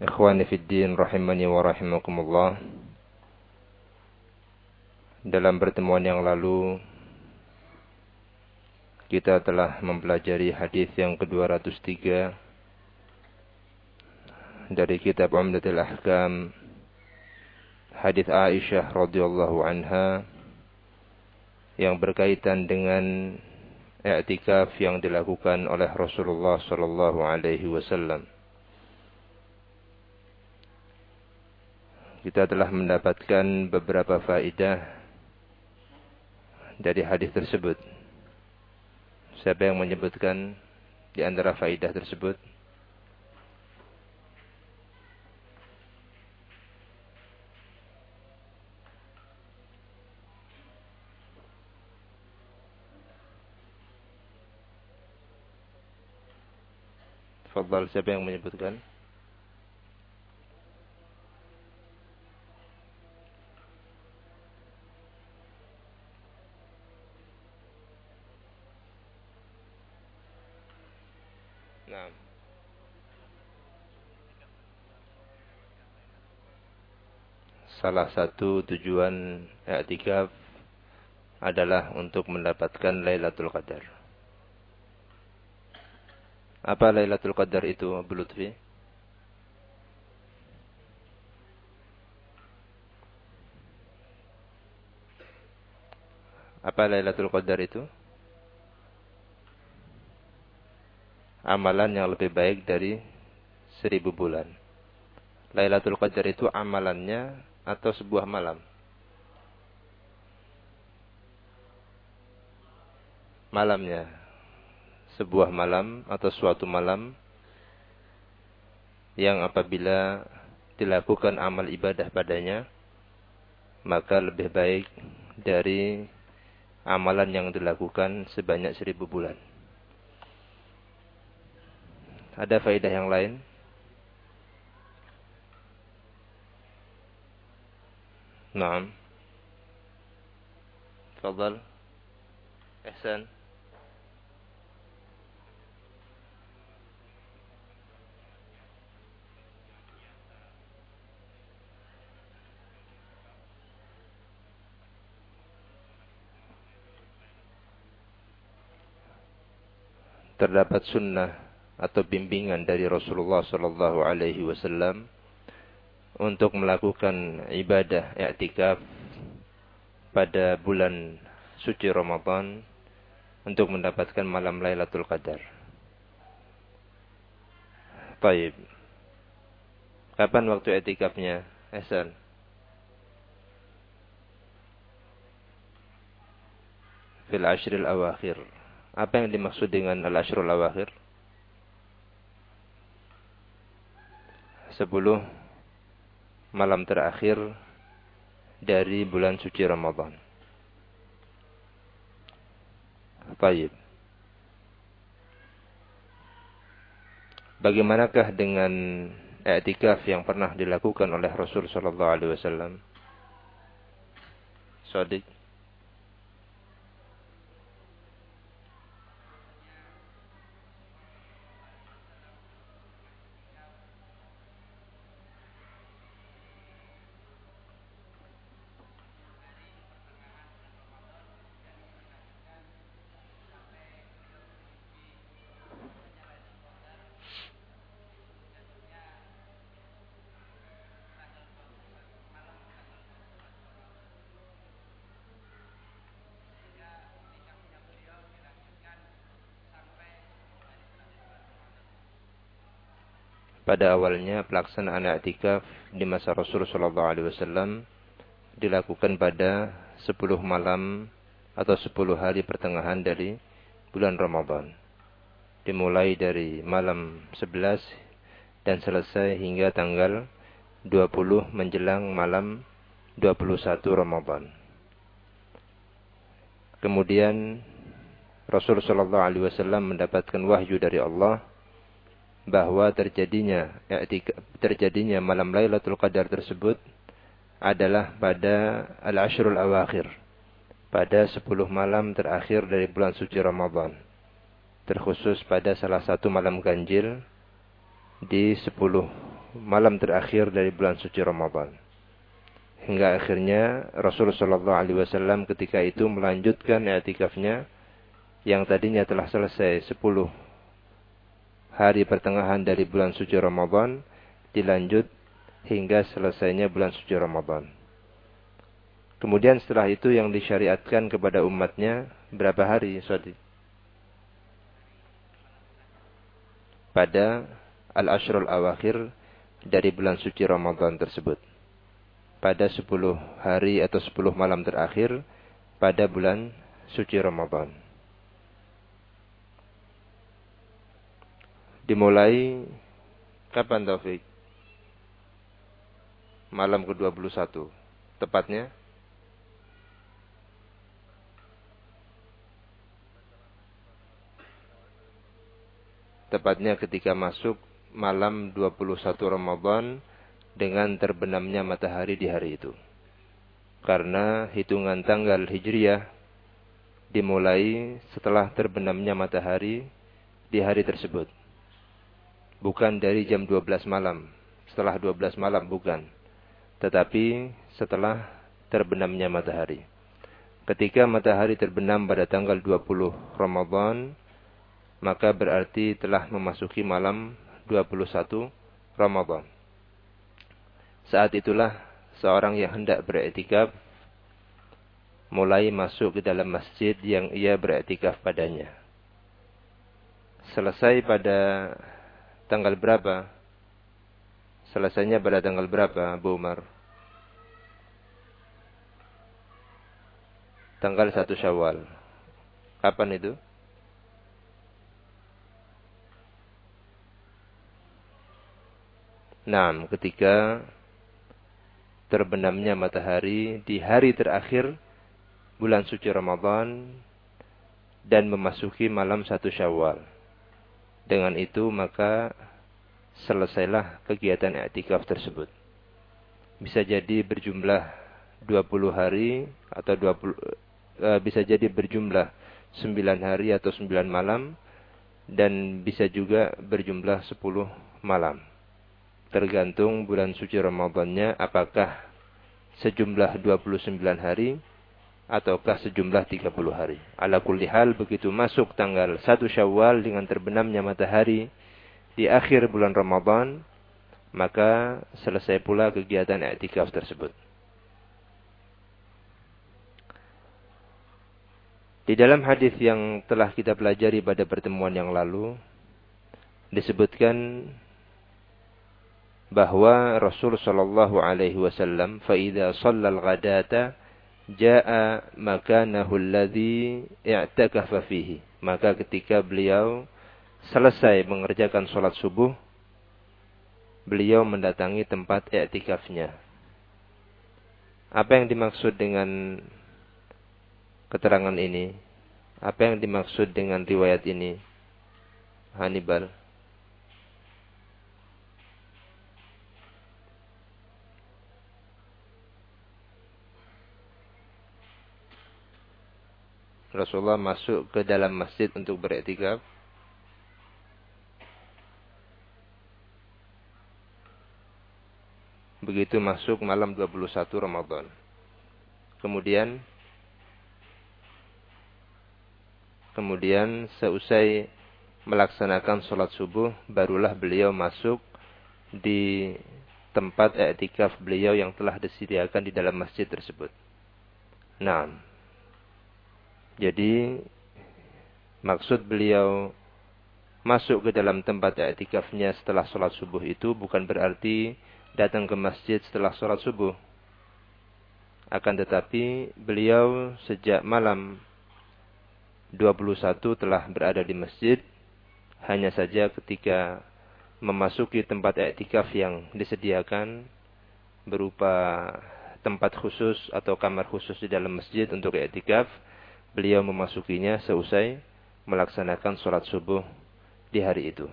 Ikhwani Fiddin rahimani wa rahimakumullah. Dalam pertemuan yang lalu Kita telah mempelajari hadis yang ke-203 Dari kitab Umdatul Ahkam Hadis Aisyah radhiyallahu anha Yang berkaitan dengan i'tikaf yang dilakukan oleh Rasulullah sallallahu alaihi wasallam kita telah mendapatkan beberapa faidah dari hadis tersebut. Siapa yang menyebutkan di antara faidah tersebut? Fadal siapa yang menyebutkan? Salah satu tujuan i'tikaf adalah untuk mendapatkan Lailatul Qadar. Apa Lailatul Qadar itu, Abu Lutfi? Apa Lailatul Qadar itu? Amalan yang lebih baik dari seribu bulan. Lailatul Qadar itu amalannya atau sebuah malam? Malamnya. Sebuah malam atau suatu malam yang apabila dilakukan amal ibadah padanya, maka lebih baik dari amalan yang dilakukan sebanyak seribu bulan. Ada faedah yang lain? نعم تفضل إحسان terdapat sunnah atau bimbingan dari Rasulullah Sallallahu Alaihi Wasallam untuk melakukan ibadah i'tikaf pada bulan suci Ramadan untuk mendapatkan malam Lailatul Qadar. Baik. Kapan waktu i'tikafnya? Hasan. Fil ashril awakhir. Apa yang dimaksud dengan al-ashrul awakhir? Sepuluh malam terakhir dari bulan suci Ramadan. Baik. Bagaimanakah dengan i'tikaf yang pernah dilakukan oleh Rasul sallallahu alaihi wasallam? Sadiq pada awalnya pelaksanaan i'tikaf di masa Rasul sallallahu alaihi wasallam dilakukan pada 10 malam atau 10 hari pertengahan dari bulan Ramadan. Dimulai dari malam 11 dan selesai hingga tanggal 20 menjelang malam 21 Ramadan. Kemudian Rasul Shallallahu Alaihi Wasallam mendapatkan wahyu dari Allah bahwa terjadinya terjadinya malam Lailatul Qadar tersebut adalah pada al-ashrul awakhir pada 10 malam terakhir dari bulan suci Ramadan terkhusus pada salah satu malam ganjil di 10 malam terakhir dari bulan suci Ramadan. Hingga akhirnya Rasulullah Shallallahu Alaihi Wasallam ketika itu melanjutkan etikafnya yang tadinya telah selesai 10 hari pertengahan dari bulan suci Ramadan dilanjut hingga selesainya bulan suci Ramadan. Kemudian setelah itu yang disyariatkan kepada umatnya berapa hari Sadi? Pada al-ashrul awakhir dari bulan suci Ramadan tersebut pada 10 hari atau 10 malam terakhir pada bulan suci Ramadan. Dimulai kapan Taufik? Malam ke-21. Tepatnya? Tepatnya ketika masuk malam 21 Ramadan dengan terbenamnya matahari di hari itu. Karena hitungan tanggal Hijriah dimulai setelah terbenamnya matahari di hari tersebut. Bukan dari jam 12 malam, setelah 12 malam bukan. Tetapi setelah terbenamnya matahari. Ketika matahari terbenam pada tanggal 20 Ramadan, maka berarti telah memasuki malam 21 Ramadan. Saat itulah seorang yang hendak beretikaf mulai masuk ke dalam masjid yang ia beretikaf padanya. Selesai pada tanggal berapa? Selesainya pada tanggal berapa, Bu Umar? Tanggal 1 Syawal. Kapan itu? Nah, ketika terbenamnya matahari di hari terakhir bulan suci Ramadan dan memasuki malam satu Syawal. Dengan itu maka selesailah kegiatan i'tikaf tersebut. Bisa jadi berjumlah 20 hari atau 20 uh, eh, bisa jadi berjumlah 9 hari atau 9 malam dan bisa juga berjumlah 10 malam tergantung bulan suci Ramadannya apakah sejumlah 29 hari ataukah sejumlah 30 hari. Ala kulli hal begitu masuk tanggal 1 Syawal dengan terbenamnya matahari di akhir bulan Ramadan, maka selesai pula kegiatan i'tikaf tersebut. Di dalam hadis yang telah kita pelajari pada pertemuan yang lalu disebutkan bahwa Rasul sallallahu alaihi wasallam fa idza shallal ghadata jaa makanahu alladhi i'takafa fihi. Maka ketika beliau selesai mengerjakan sholat subuh beliau mendatangi tempat i'tikafnya. Apa yang dimaksud dengan keterangan ini? Apa yang dimaksud dengan riwayat ini? Hannibal Rasulullah masuk ke dalam masjid untuk beriktikaf. Begitu masuk malam 21 Ramadan. Kemudian kemudian seusai melaksanakan sholat subuh barulah beliau masuk di tempat i'tikaf beliau yang telah disediakan di dalam masjid tersebut. Nah, jadi maksud beliau masuk ke dalam tempat i'tikafnya setelah sholat subuh itu bukan berarti datang ke masjid setelah sholat subuh. Akan tetapi beliau sejak malam 21 telah berada di masjid. Hanya saja ketika memasuki tempat i'tikaf yang disediakan, berupa tempat khusus atau kamar khusus di dalam masjid untuk i'tikaf, beliau memasukinya seusai melaksanakan sholat subuh di hari itu.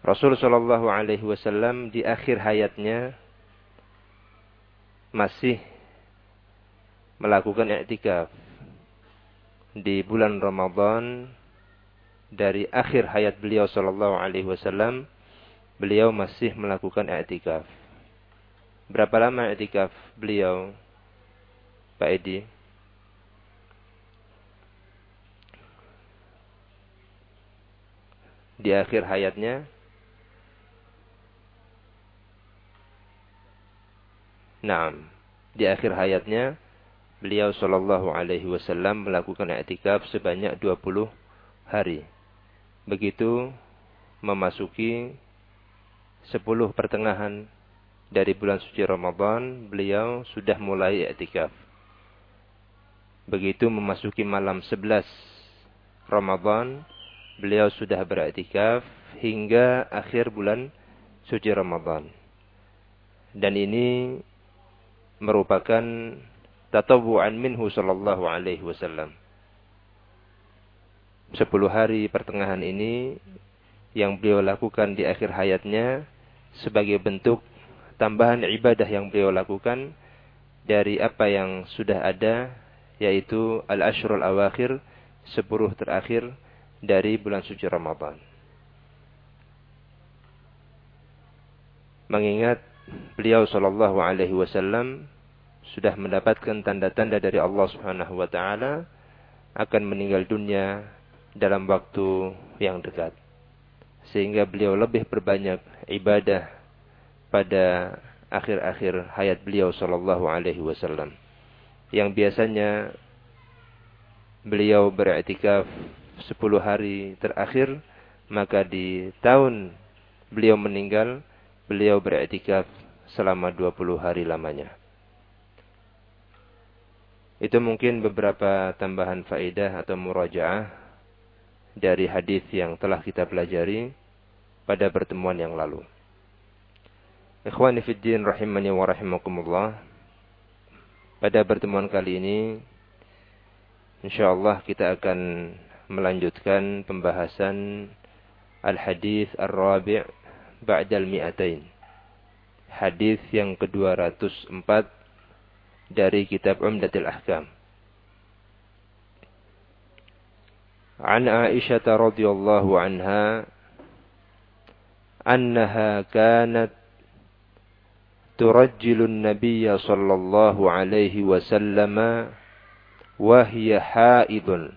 Rasul Shallallahu Alaihi Wasallam di akhir hayatnya masih melakukan i'tikaf di bulan Ramadan dari akhir hayat beliau Shallallahu Alaihi Wasallam beliau masih melakukan i'tikaf. Berapa lama i'tikaf beliau, Pak Edi? Di akhir hayatnya Nah, di akhir hayatnya beliau Shallallahu Alaihi Wasallam melakukan i'tikaf sebanyak 20 hari. Begitu memasuki 10 pertengahan dari bulan suci Ramadan, beliau sudah mulai i'tikaf. Begitu memasuki malam 11 Ramadan, beliau sudah beriktikaf hingga akhir bulan suci Ramadan. Dan ini merupakan tatawu'an minhu sallallahu alaihi wasallam. Sepuluh hari pertengahan ini yang beliau lakukan di akhir hayatnya sebagai bentuk tambahan ibadah yang beliau lakukan dari apa yang sudah ada yaitu al-ashrul awakhir sepuluh terakhir dari bulan suci Ramadan. Mengingat beliau Shallallahu Alaihi Wasallam sudah mendapatkan tanda-tanda dari Allah Subhanahu Wa Taala akan meninggal dunia dalam waktu yang dekat, sehingga beliau lebih berbanyak ibadah pada akhir-akhir hayat beliau Shallallahu Alaihi Wasallam, yang biasanya beliau beriktikaf 10 hari terakhir, maka di tahun beliau meninggal beliau beriktikaf selama 20 hari lamanya. Itu mungkin beberapa tambahan faedah atau murajaah dari hadis yang telah kita pelajari pada pertemuan yang lalu. Ikhwani fiddin rahimani wa rahimakumullah. Pada pertemuan kali ini insyaallah kita akan melanjutkan pembahasan al-hadis ar-rabi' ba'dal mi'atain. Hadis yang ke-204 dari kitab Umdatul Ahkam. عن عائشة رضي الله عنها أنها كانت ترجل النبي صلى الله عليه وسلم وهي حائض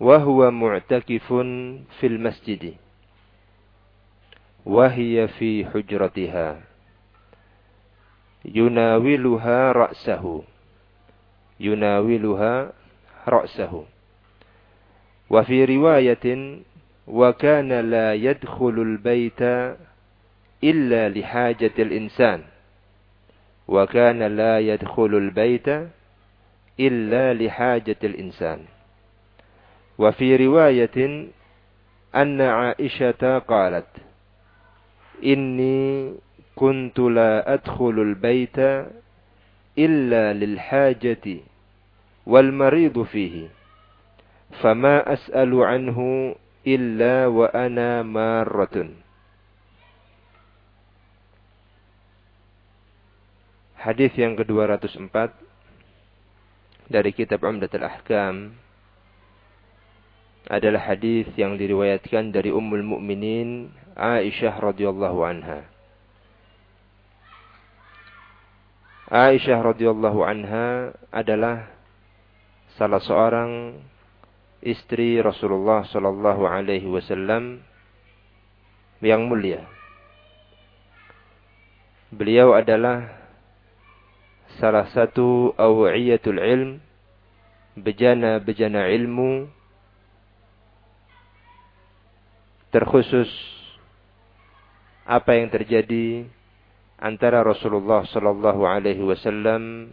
وهو معتكف في المسجد وهي في حجرتها يناولها رأسه يناولها رأسه. وفي رواية وكان لا يدخل البيت إلا لحاجة الإنسان وكان لا يدخل البيت إلا لحاجة الإنسان. وفي رواية أن عائشة قالت إني كنت لا أدخل البيت إلا للحاجة والمريض فيه فما أسأل عنه إلا وأنا مارة. Hadis yang ke-204 dari kitab Umdatul Ahkam adalah hadis yang diriwayatkan dari Ummul Mukminin Aisyah radhiyallahu anha. Aisyah radhiyallahu anha adalah salah seorang istri Rasulullah sallallahu alaihi wasallam yang mulia. Beliau adalah salah satu awiyatul ilm, bejana-bejana ilmu terkhusus apa yang terjadi antara Rasulullah Sallallahu Alaihi Wasallam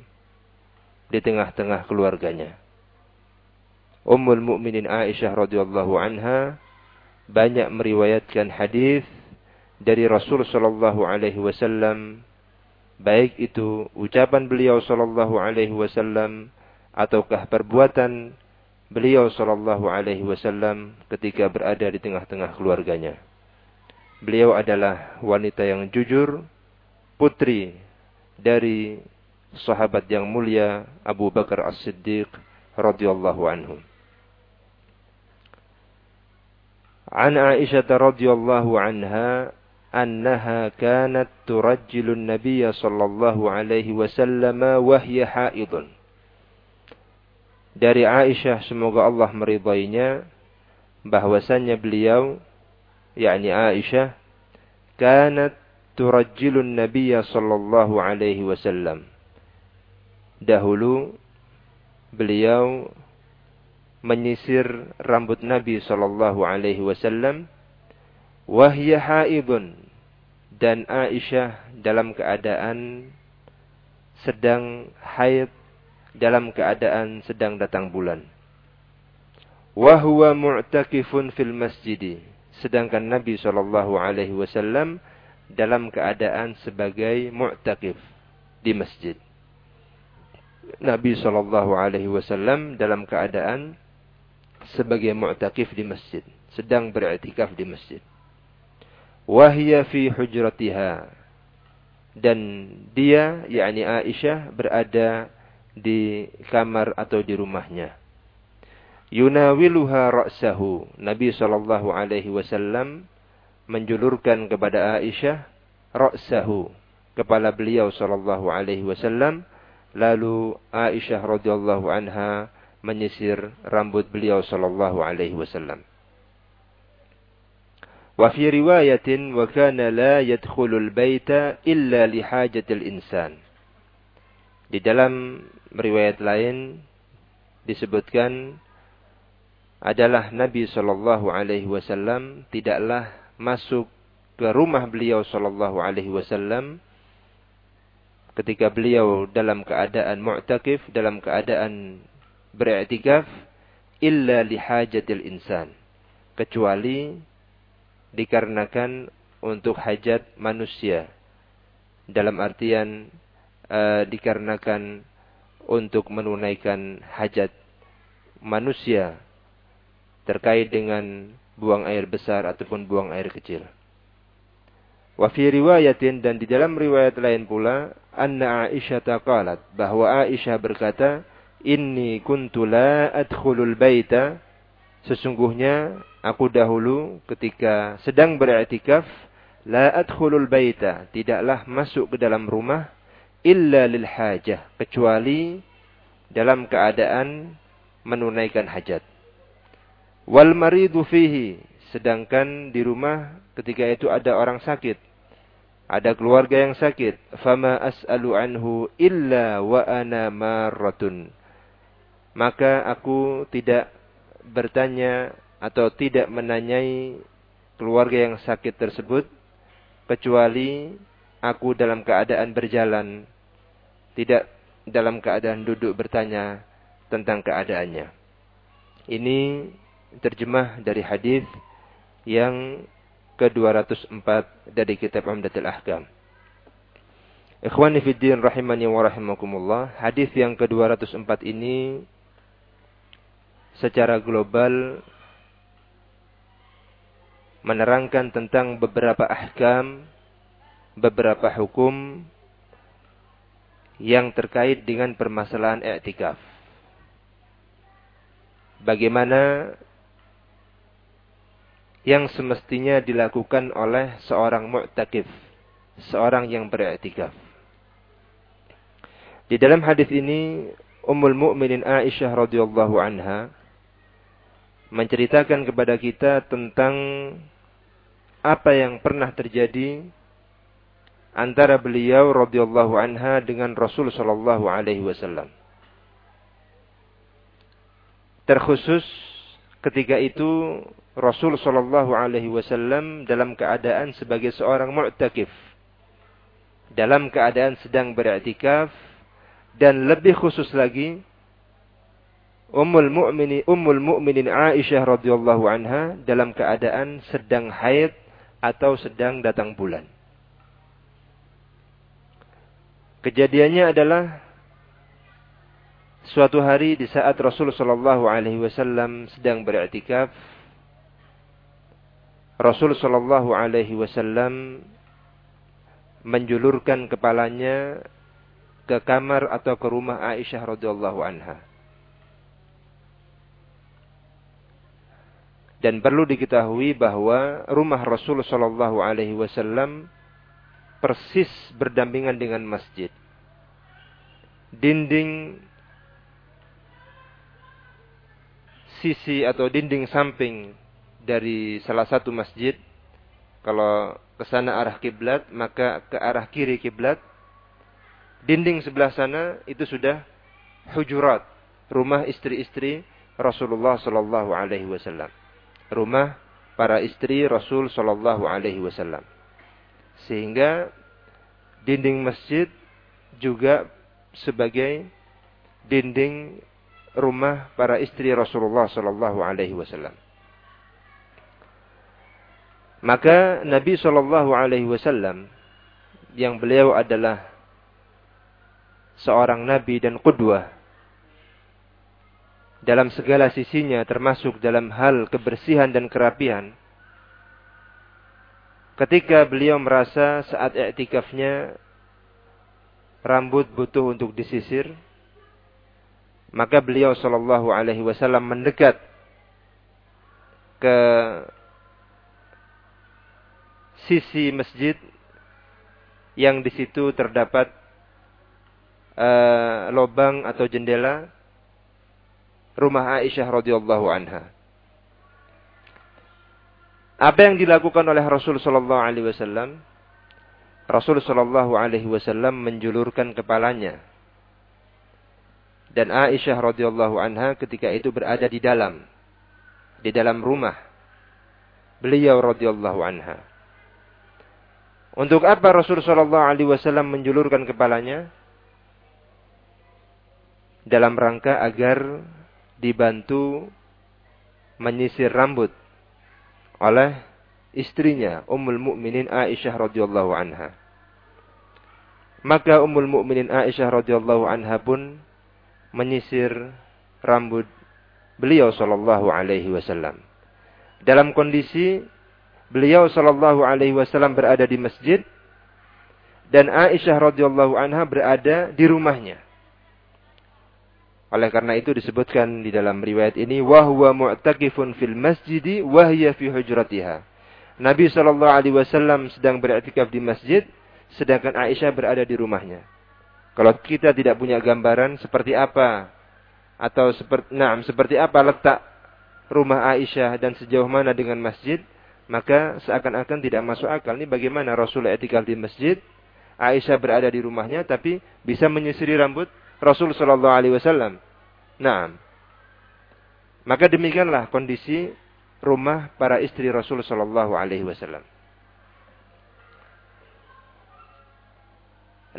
di tengah-tengah keluarganya. Ummul Mukminin Aisyah radhiyallahu anha banyak meriwayatkan hadis dari Rasul Shallallahu Alaihi Wasallam, baik itu ucapan beliau sallallahu alaihi wasallam ataukah perbuatan beliau sallallahu alaihi wasallam ketika berada di tengah-tengah keluarganya. Beliau adalah wanita yang jujur, putri dari sahabat yang mulia Abu Bakar As-Siddiq radhiyallahu anhu. An Aisyah radhiyallahu anha annaha kanat turajjilu nabiyya sallallahu alaihi wasallam wahya haidun. Dari Aisyah semoga Allah meridainya bahwasannya beliau yakni Aisyah kanat turajjilun nabiyya sallallahu alaihi wasallam. Dahulu beliau menyisir rambut Nabi sallallahu alaihi wasallam wahya haidun dan Aisyah dalam keadaan sedang haid dalam keadaan sedang datang bulan. Wahwa mu'takifun fil masjid. Sedangkan Nabi Shallallahu Alaihi Wasallam dalam keadaan sebagai mu'takif di masjid. Nabi Shallallahu Alaihi Wasallam dalam keadaan sebagai mu'takif di masjid, sedang beriktikaf di masjid wahya fi hujratiha. Dan dia yakni Aisyah berada di kamar atau di rumahnya. Yunawiluha ra'sahu. Nabi sallallahu alaihi wasallam menjulurkan kepada Aisyah ra'sahu kepala beliau sallallahu alaihi wasallam. Lalu Aisyah radhiyallahu anha menyisir rambut beliau sallallahu alaihi wasallam وفي رواية وكان لا يدخل البيت إلا لحاجة الإنسان Di dalam riwayat lain disebutkan adalah Nabi Shallallahu Alaihi Wasallam tidaklah masuk ke rumah beliau Shallallahu Alaihi Wasallam ketika beliau dalam keadaan mu'takif, dalam keadaan beriktikaf, illa lihajatil insan. Kecuali dikarenakan untuk hajat manusia. Dalam artian uh, dikarenakan untuk menunaikan hajat manusia terkait dengan buang air besar ataupun buang air kecil. Wa fi riwayatin dan di dalam riwayat lain pula anna Aisyah taqalat bahwa Aisyah berkata inni kuntu la adkhulul baita sesungguhnya Aku dahulu ketika sedang beriktikaf la adkhulul baita, tidaklah masuk ke dalam rumah illa lil hajah, kecuali dalam keadaan menunaikan hajat. Wal maridu fihi, sedangkan di rumah ketika itu ada orang sakit. Ada keluarga yang sakit. Fama as'alu anhu illa wa ana marratun. Maka aku tidak bertanya atau tidak menanyai keluarga yang sakit tersebut kecuali aku dalam keadaan berjalan tidak dalam keadaan duduk bertanya tentang keadaannya. Ini terjemah dari hadis yang ke-204 dari kitab Umdatul Ahkam. Ikhwani fi din rahimani wa rahimakumullah. Hadis yang ke-204 ini secara global menerangkan tentang beberapa ahkam, beberapa hukum yang terkait dengan permasalahan i'tikaf. Bagaimana yang semestinya dilakukan oleh seorang mu'takif, seorang yang beriktikaf. Di dalam hadis ini Ummul Mukminin Aisyah radhiyallahu anha menceritakan kepada kita tentang apa yang pernah terjadi antara beliau radhiyallahu anha dengan Rasul sallallahu alaihi wasallam. Terkhusus ketika itu Rasul sallallahu alaihi wasallam dalam keadaan sebagai seorang mu'takif. Dalam keadaan sedang beriktikaf dan lebih khusus lagi Ummul Mu'mini Ummul Mu'minin Aisyah radhiyallahu anha dalam keadaan sedang haid atau sedang datang bulan. Kejadiannya adalah suatu hari di saat Rasulullah Shallallahu Alaihi Wasallam sedang beriktikaf, Rasul Shallallahu Alaihi Wasallam menjulurkan kepalanya ke kamar atau ke rumah Aisyah radhiyallahu anha. Dan perlu diketahui bahwa rumah Rasul Shallallahu Alaihi Wasallam persis berdampingan dengan masjid. Dinding sisi atau dinding samping dari salah satu masjid, kalau ke sana arah kiblat, maka ke arah kiri kiblat. Dinding sebelah sana itu sudah hujurat, rumah istri-istri Rasulullah Shallallahu Alaihi Wasallam rumah para istri Rasul Shallallahu Alaihi Wasallam. Sehingga dinding masjid juga sebagai dinding rumah para istri Rasulullah Shallallahu Alaihi Wasallam. Maka Nabi Shallallahu Alaihi Wasallam yang beliau adalah seorang nabi dan qudwah dalam segala sisinya termasuk dalam hal kebersihan dan kerapian. Ketika beliau merasa saat iktikafnya rambut butuh untuk disisir, maka beliau Shallallahu Alaihi Wasallam mendekat ke sisi masjid yang di situ terdapat uh, lobang atau jendela rumah Aisyah radhiyallahu anha. Apa yang dilakukan oleh Rasul sallallahu alaihi wasallam? Rasul sallallahu alaihi wasallam menjulurkan kepalanya. Dan Aisyah radhiyallahu anha ketika itu berada di dalam di dalam rumah beliau radhiyallahu anha. Untuk apa Rasul sallallahu alaihi wasallam menjulurkan kepalanya? Dalam rangka agar dibantu menyisir rambut oleh istrinya Ummul Mukminin Aisyah radhiyallahu anha. Maka Ummul Mukminin Aisyah radhiyallahu anha pun menyisir rambut beliau sallallahu alaihi wasallam. Dalam kondisi beliau sallallahu alaihi wasallam berada di masjid dan Aisyah radhiyallahu anha berada di rumahnya. Oleh karena itu disebutkan di dalam riwayat ini wahwa mu'takifun fil masjidi wahya fi hujratiha. Nabi Shallallahu alaihi wasallam sedang beriktikaf di masjid sedangkan Aisyah berada di rumahnya. Kalau kita tidak punya gambaran seperti apa atau seperti nah, seperti apa letak rumah Aisyah dan sejauh mana dengan masjid, maka seakan-akan tidak masuk akal. Ini bagaimana Rasul etikaf di masjid, Aisyah berada di rumahnya tapi bisa menyisiri rambut Rasul Shallallahu Alaihi Wasallam. Nah, maka demikianlah kondisi rumah para istri Rasul Shallallahu Alaihi Wasallam.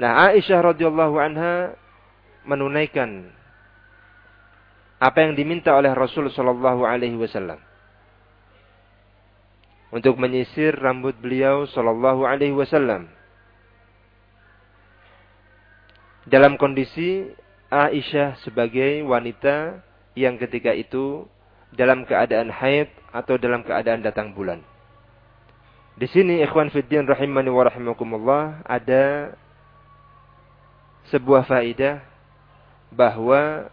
Nah, Aisyah radhiyallahu anha menunaikan apa yang diminta oleh Rasul Shallallahu Alaihi Wasallam untuk menyisir rambut beliau Shallallahu Alaihi Wasallam dalam kondisi Aisyah sebagai wanita yang ketika itu dalam keadaan haid atau dalam keadaan datang bulan. Di sini ikhwan fiddin rahimani wa rahimakumullah ada sebuah faidah bahwa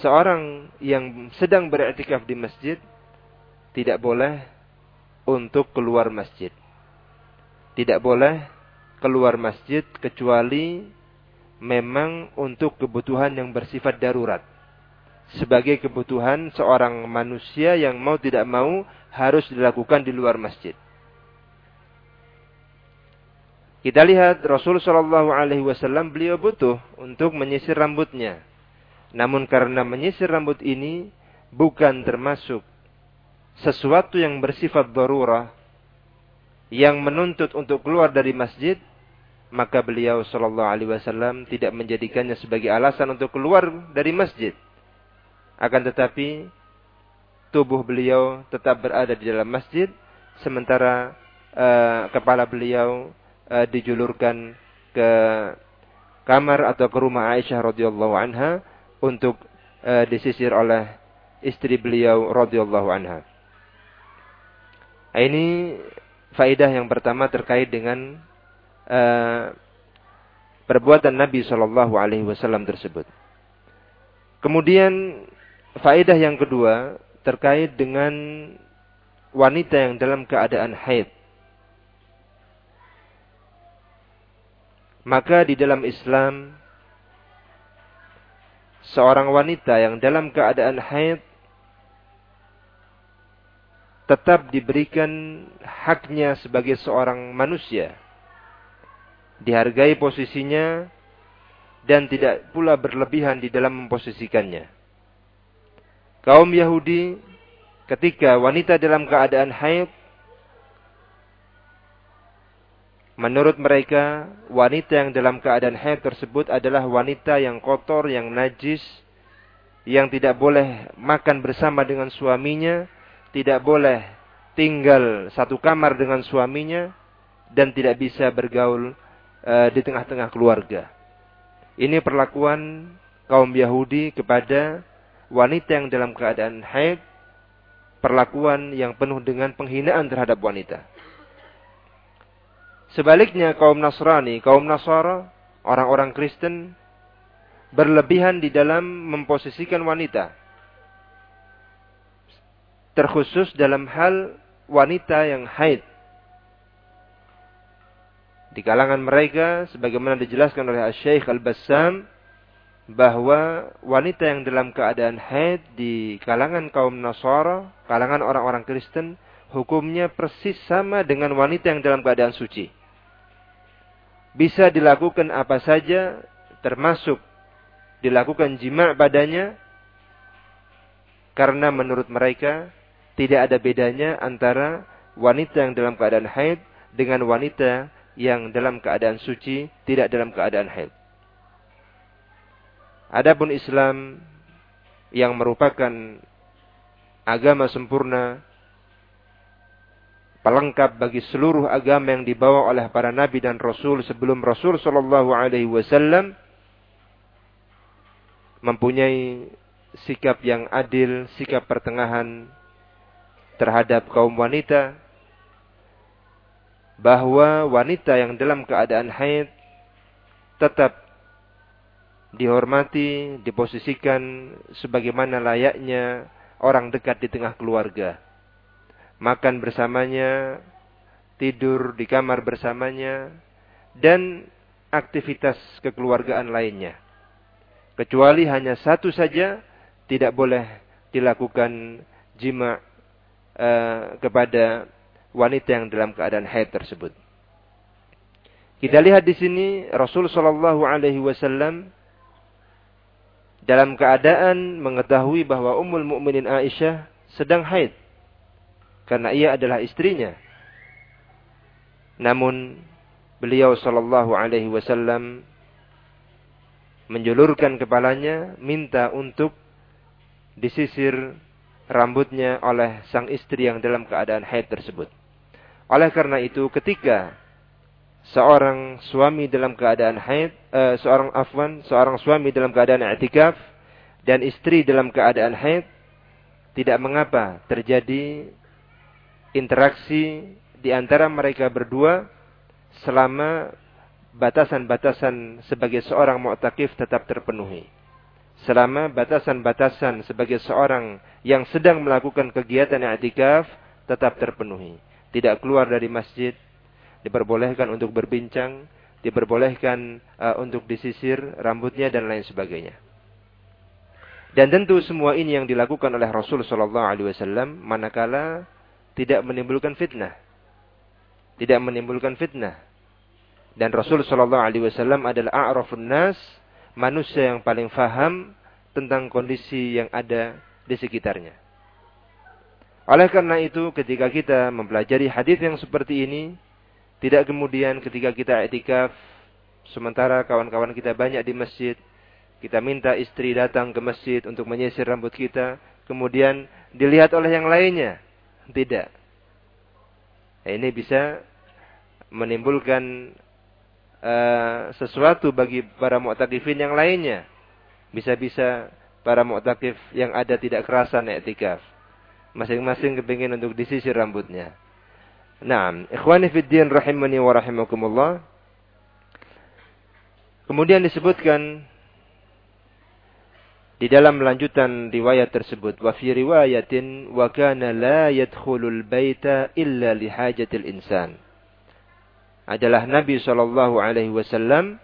seorang yang sedang beriktikaf di masjid tidak boleh untuk keluar masjid. Tidak boleh keluar masjid kecuali memang untuk kebutuhan yang bersifat darurat. Sebagai kebutuhan seorang manusia yang mau tidak mau harus dilakukan di luar masjid. Kita lihat Rasul Shallallahu Alaihi Wasallam beliau butuh untuk menyisir rambutnya. Namun karena menyisir rambut ini bukan termasuk sesuatu yang bersifat darurah yang menuntut untuk keluar dari masjid, maka beliau Shallallahu Alaihi Wasallam tidak menjadikannya sebagai alasan untuk keluar dari masjid. Akan tetapi tubuh beliau tetap berada di dalam masjid, sementara uh, kepala beliau uh, dijulurkan ke kamar atau ke rumah Aisyah radhiyallahu anha untuk uh, disisir oleh istri beliau radhiyallahu anha. Ini faidah yang pertama terkait dengan uh, perbuatan Nabi Shallallahu Alaihi Wasallam tersebut. Kemudian faedah yang kedua terkait dengan wanita yang dalam keadaan haid. Maka di dalam Islam seorang wanita yang dalam keadaan haid tetap diberikan haknya sebagai seorang manusia. Dihargai posisinya dan tidak pula berlebihan di dalam memposisikannya. Kaum Yahudi ketika wanita dalam keadaan haid Menurut mereka, wanita yang dalam keadaan haid tersebut adalah wanita yang kotor, yang najis, yang tidak boleh makan bersama dengan suaminya, tidak boleh tinggal satu kamar dengan suaminya dan tidak bisa bergaul uh, di tengah-tengah keluarga. Ini perlakuan kaum Yahudi kepada wanita yang dalam keadaan haid, perlakuan yang penuh dengan penghinaan terhadap wanita. Sebaliknya kaum Nasrani, kaum Nasara, orang-orang Kristen berlebihan di dalam memposisikan wanita terkhusus dalam hal wanita yang haid. Di kalangan mereka, sebagaimana dijelaskan oleh Syekh Al-Bassam, bahwa wanita yang dalam keadaan haid di kalangan kaum Nasara, kalangan orang-orang Kristen, hukumnya persis sama dengan wanita yang dalam keadaan suci. Bisa dilakukan apa saja, termasuk dilakukan jima' padanya, karena menurut mereka tidak ada bedanya antara wanita yang dalam keadaan haid dengan wanita yang dalam keadaan suci, tidak dalam keadaan haid. Adapun Islam yang merupakan agama sempurna, pelengkap bagi seluruh agama yang dibawa oleh para nabi dan rasul sebelum Rasul Shallallahu Alaihi Wasallam mempunyai sikap yang adil, sikap pertengahan terhadap kaum wanita bahwa wanita yang dalam keadaan haid tetap dihormati, diposisikan sebagaimana layaknya orang dekat di tengah keluarga. Makan bersamanya, tidur di kamar bersamanya, dan aktivitas kekeluargaan lainnya. Kecuali hanya satu saja tidak boleh dilakukan jima uh, kepada wanita yang dalam keadaan haid tersebut. Kita lihat di sini Rasul Shallallahu Alaihi Wasallam dalam keadaan mengetahui bahwa Ummul Mukminin Aisyah sedang haid karena ia adalah istrinya. Namun beliau Shallallahu Alaihi Wasallam menjulurkan kepalanya minta untuk disisir rambutnya oleh sang istri yang dalam keadaan haid tersebut. Oleh karena itu ketika seorang suami dalam keadaan haid, uh, seorang afwan, seorang suami dalam keadaan i'tikaf dan istri dalam keadaan haid, tidak mengapa terjadi interaksi di antara mereka berdua selama batasan-batasan sebagai seorang mu'takif tetap terpenuhi selama batasan-batasan sebagai seorang yang sedang melakukan kegiatan i'tikaf tetap terpenuhi. Tidak keluar dari masjid, diperbolehkan untuk berbincang, diperbolehkan uh, untuk disisir rambutnya dan lain sebagainya. Dan tentu semua ini yang dilakukan oleh Rasul Shallallahu Alaihi Wasallam manakala tidak menimbulkan fitnah, tidak menimbulkan fitnah. Dan Rasul Shallallahu Alaihi Wasallam adalah a'rafun nas manusia yang paling faham tentang kondisi yang ada di sekitarnya. Oleh karena itu, ketika kita mempelajari hadis yang seperti ini, tidak kemudian ketika kita etikaf, sementara kawan-kawan kita banyak di masjid, kita minta istri datang ke masjid untuk menyisir rambut kita, kemudian dilihat oleh yang lainnya. Tidak. Ini bisa menimbulkan uh, sesuatu bagi para mu'takifin yang lainnya. Bisa-bisa para mu'takif yang ada tidak kerasan i'tikaf. Masing-masing kepingin untuk disisir rambutnya. Nah, ikhwani fid din rahimani wa rahimakumullah. Kemudian disebutkan di dalam lanjutan riwayat tersebut wa fi riwayatin wa kana la yadkhulul baita illa li hajatil insan adalah Nabi sallallahu alaihi wasallam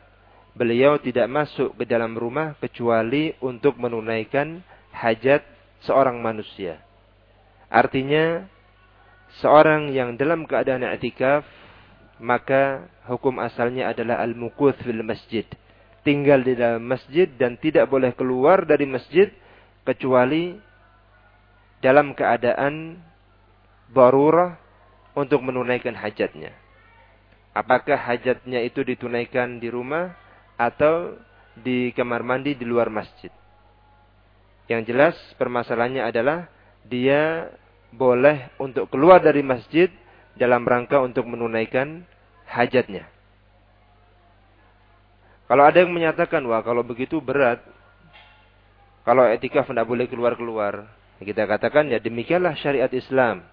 beliau tidak masuk ke dalam rumah kecuali untuk menunaikan hajat seorang manusia artinya seorang yang dalam keadaan i'tikaf maka hukum asalnya adalah al-mukuth fil masjid tinggal di dalam masjid dan tidak boleh keluar dari masjid kecuali dalam keadaan barurah untuk menunaikan hajatnya. Apakah hajatnya itu ditunaikan di rumah atau di kamar mandi di luar masjid? Yang jelas permasalahannya adalah dia boleh untuk keluar dari masjid dalam rangka untuk menunaikan hajatnya. Kalau ada yang menyatakan, wah kalau begitu berat. Kalau etika tidak boleh keluar-keluar. Kita katakan, ya demikianlah syariat Islam.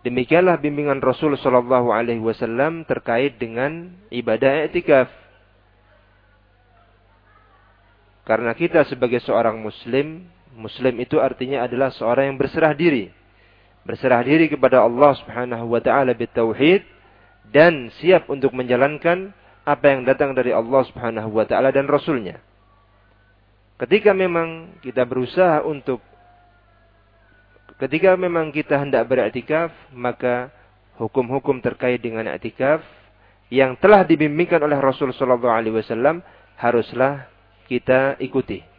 Demikianlah bimbingan Rasul Shallallahu Alaihi Wasallam terkait dengan ibadah etikaf. Karena kita sebagai seorang Muslim, Muslim itu artinya adalah seorang yang berserah diri, berserah diri kepada Allah Subhanahu Wa Taala bitauhid dan siap untuk menjalankan apa yang datang dari Allah Subhanahu wa taala dan rasulnya. Ketika memang kita berusaha untuk ketika memang kita hendak beriktikaf, maka hukum-hukum terkait dengan iktikaf yang telah dibimbingkan oleh Rasul wasallam haruslah kita ikuti.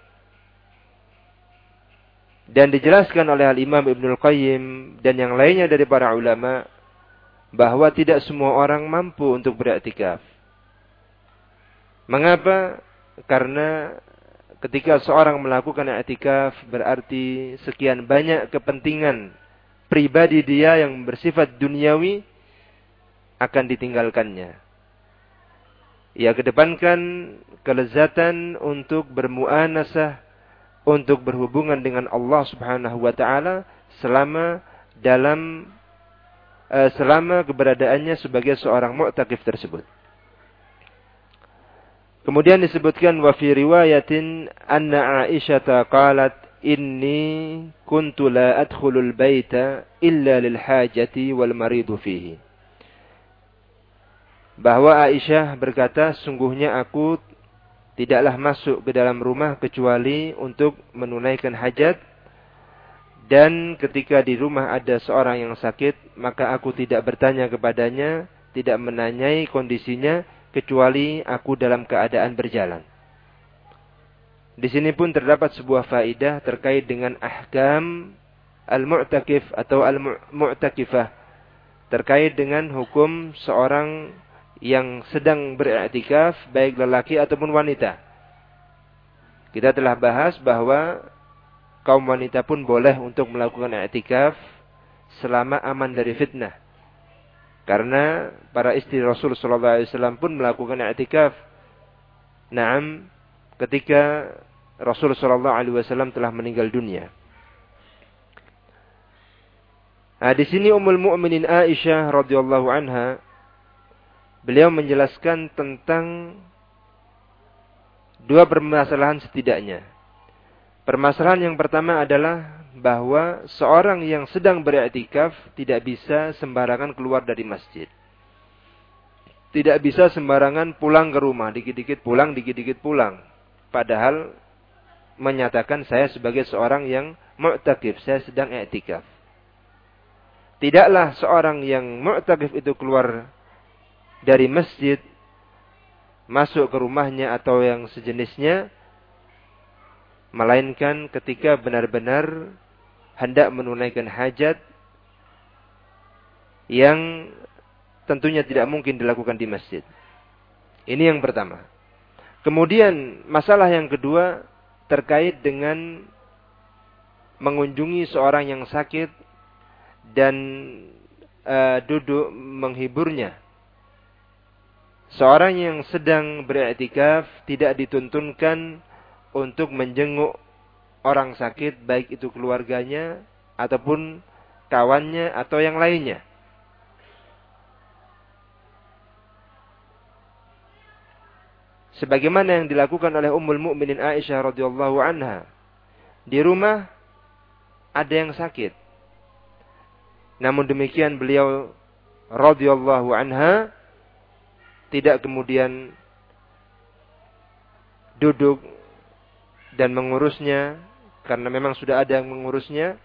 Dan dijelaskan oleh Al-Imam Ibnul Qayyim dan yang lainnya dari para ulama bahwa tidak semua orang mampu untuk beriktikaf. Mengapa? Karena ketika seorang melakukan i'tikaf berarti sekian banyak kepentingan pribadi dia yang bersifat duniawi akan ditinggalkannya. Ia kedepankan kelezatan untuk bermuanasah, untuk berhubungan dengan Allah Subhanahu wa taala selama dalam uh, selama keberadaannya sebagai seorang mu'takif tersebut. Kemudian disebutkan wa fi riwayatin anna Aisyah qalat inni kuntu la adkhulul baita illa lil hajati wal maridu fihi. Bahwa Aisyah berkata, sungguhnya aku tidaklah masuk ke dalam rumah kecuali untuk menunaikan hajat dan ketika di rumah ada seorang yang sakit, maka aku tidak bertanya kepadanya, tidak menanyai kondisinya, kecuali aku dalam keadaan berjalan. Di sini pun terdapat sebuah faidah terkait dengan ahkam al-mu'takif atau al-mu'takifah terkait dengan hukum seorang yang sedang beriktikaf baik lelaki ataupun wanita. Kita telah bahas bahwa kaum wanita pun boleh untuk melakukan iktikaf selama aman dari fitnah. Karena para istri Rasul sallallahu alaihi wasallam pun melakukan i'tikaf. Naam, ketika Rasul sallallahu alaihi wasallam telah meninggal dunia. Nah, di sini Ummul Mukminin Aisyah radhiyallahu anha beliau menjelaskan tentang dua permasalahan setidaknya. Permasalahan yang pertama adalah bahwa seorang yang sedang beriktikaf tidak bisa sembarangan keluar dari masjid. Tidak bisa sembarangan pulang ke rumah, dikit-dikit pulang, dikit-dikit pulang. Padahal menyatakan saya sebagai seorang yang mu'takif, saya sedang iktikaf. Tidaklah seorang yang mu'takif itu keluar dari masjid, masuk ke rumahnya atau yang sejenisnya, melainkan ketika benar-benar hendak menunaikan hajat yang tentunya tidak mungkin dilakukan di masjid. Ini yang pertama. Kemudian masalah yang kedua terkait dengan mengunjungi seorang yang sakit dan uh, duduk menghiburnya. Seorang yang sedang beriktikaf tidak dituntunkan untuk menjenguk orang sakit baik itu keluarganya ataupun kawannya atau yang lainnya. Sebagaimana yang dilakukan oleh Ummul Mukminin Aisyah radhiyallahu anha. Di rumah ada yang sakit. Namun demikian beliau radhiyallahu anha tidak kemudian duduk dan mengurusnya karena memang sudah ada yang mengurusnya.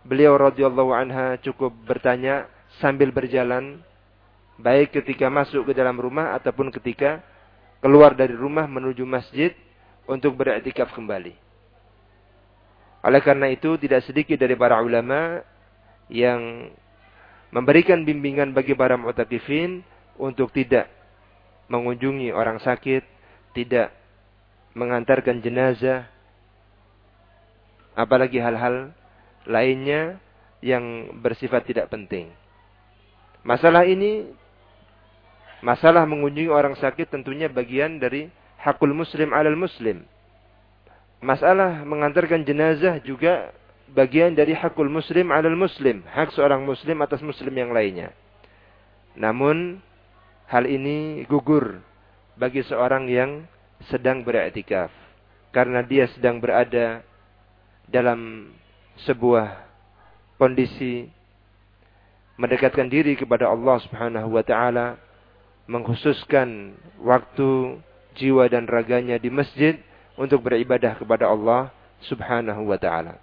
Beliau radhiyallahu anha cukup bertanya sambil berjalan baik ketika masuk ke dalam rumah ataupun ketika keluar dari rumah menuju masjid untuk beriktikaf kembali. Oleh karena itu tidak sedikit dari para ulama yang memberikan bimbingan bagi para mu'takifin untuk tidak mengunjungi orang sakit, tidak mengantarkan jenazah, apalagi hal-hal lainnya yang bersifat tidak penting. Masalah ini, masalah mengunjungi orang sakit tentunya bagian dari hakul muslim alal muslim. Masalah mengantarkan jenazah juga bagian dari hakul muslim alal muslim. Hak seorang muslim atas muslim yang lainnya. Namun, hal ini gugur bagi seorang yang sedang beriktikaf karena dia sedang berada dalam sebuah kondisi mendekatkan diri kepada Allah Subhanahu wa taala mengkhususkan waktu jiwa dan raganya di masjid untuk beribadah kepada Allah Subhanahu wa taala.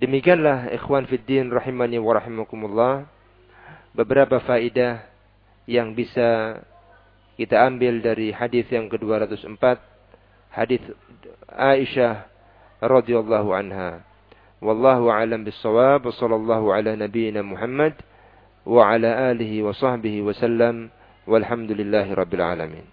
Demikianlah ikhwan fiddin rahimani wa rahimakumullah beberapa faidah yang bisa kita ambil dari hadis yang ke-204 hadis Aisyah radhiyallahu anha. Wallahu alam bissawab wa sallallahu ala nabiyyina Muhammad wa ala alihi wa sahbihi wa sallam walhamdulillahi rabbil alamin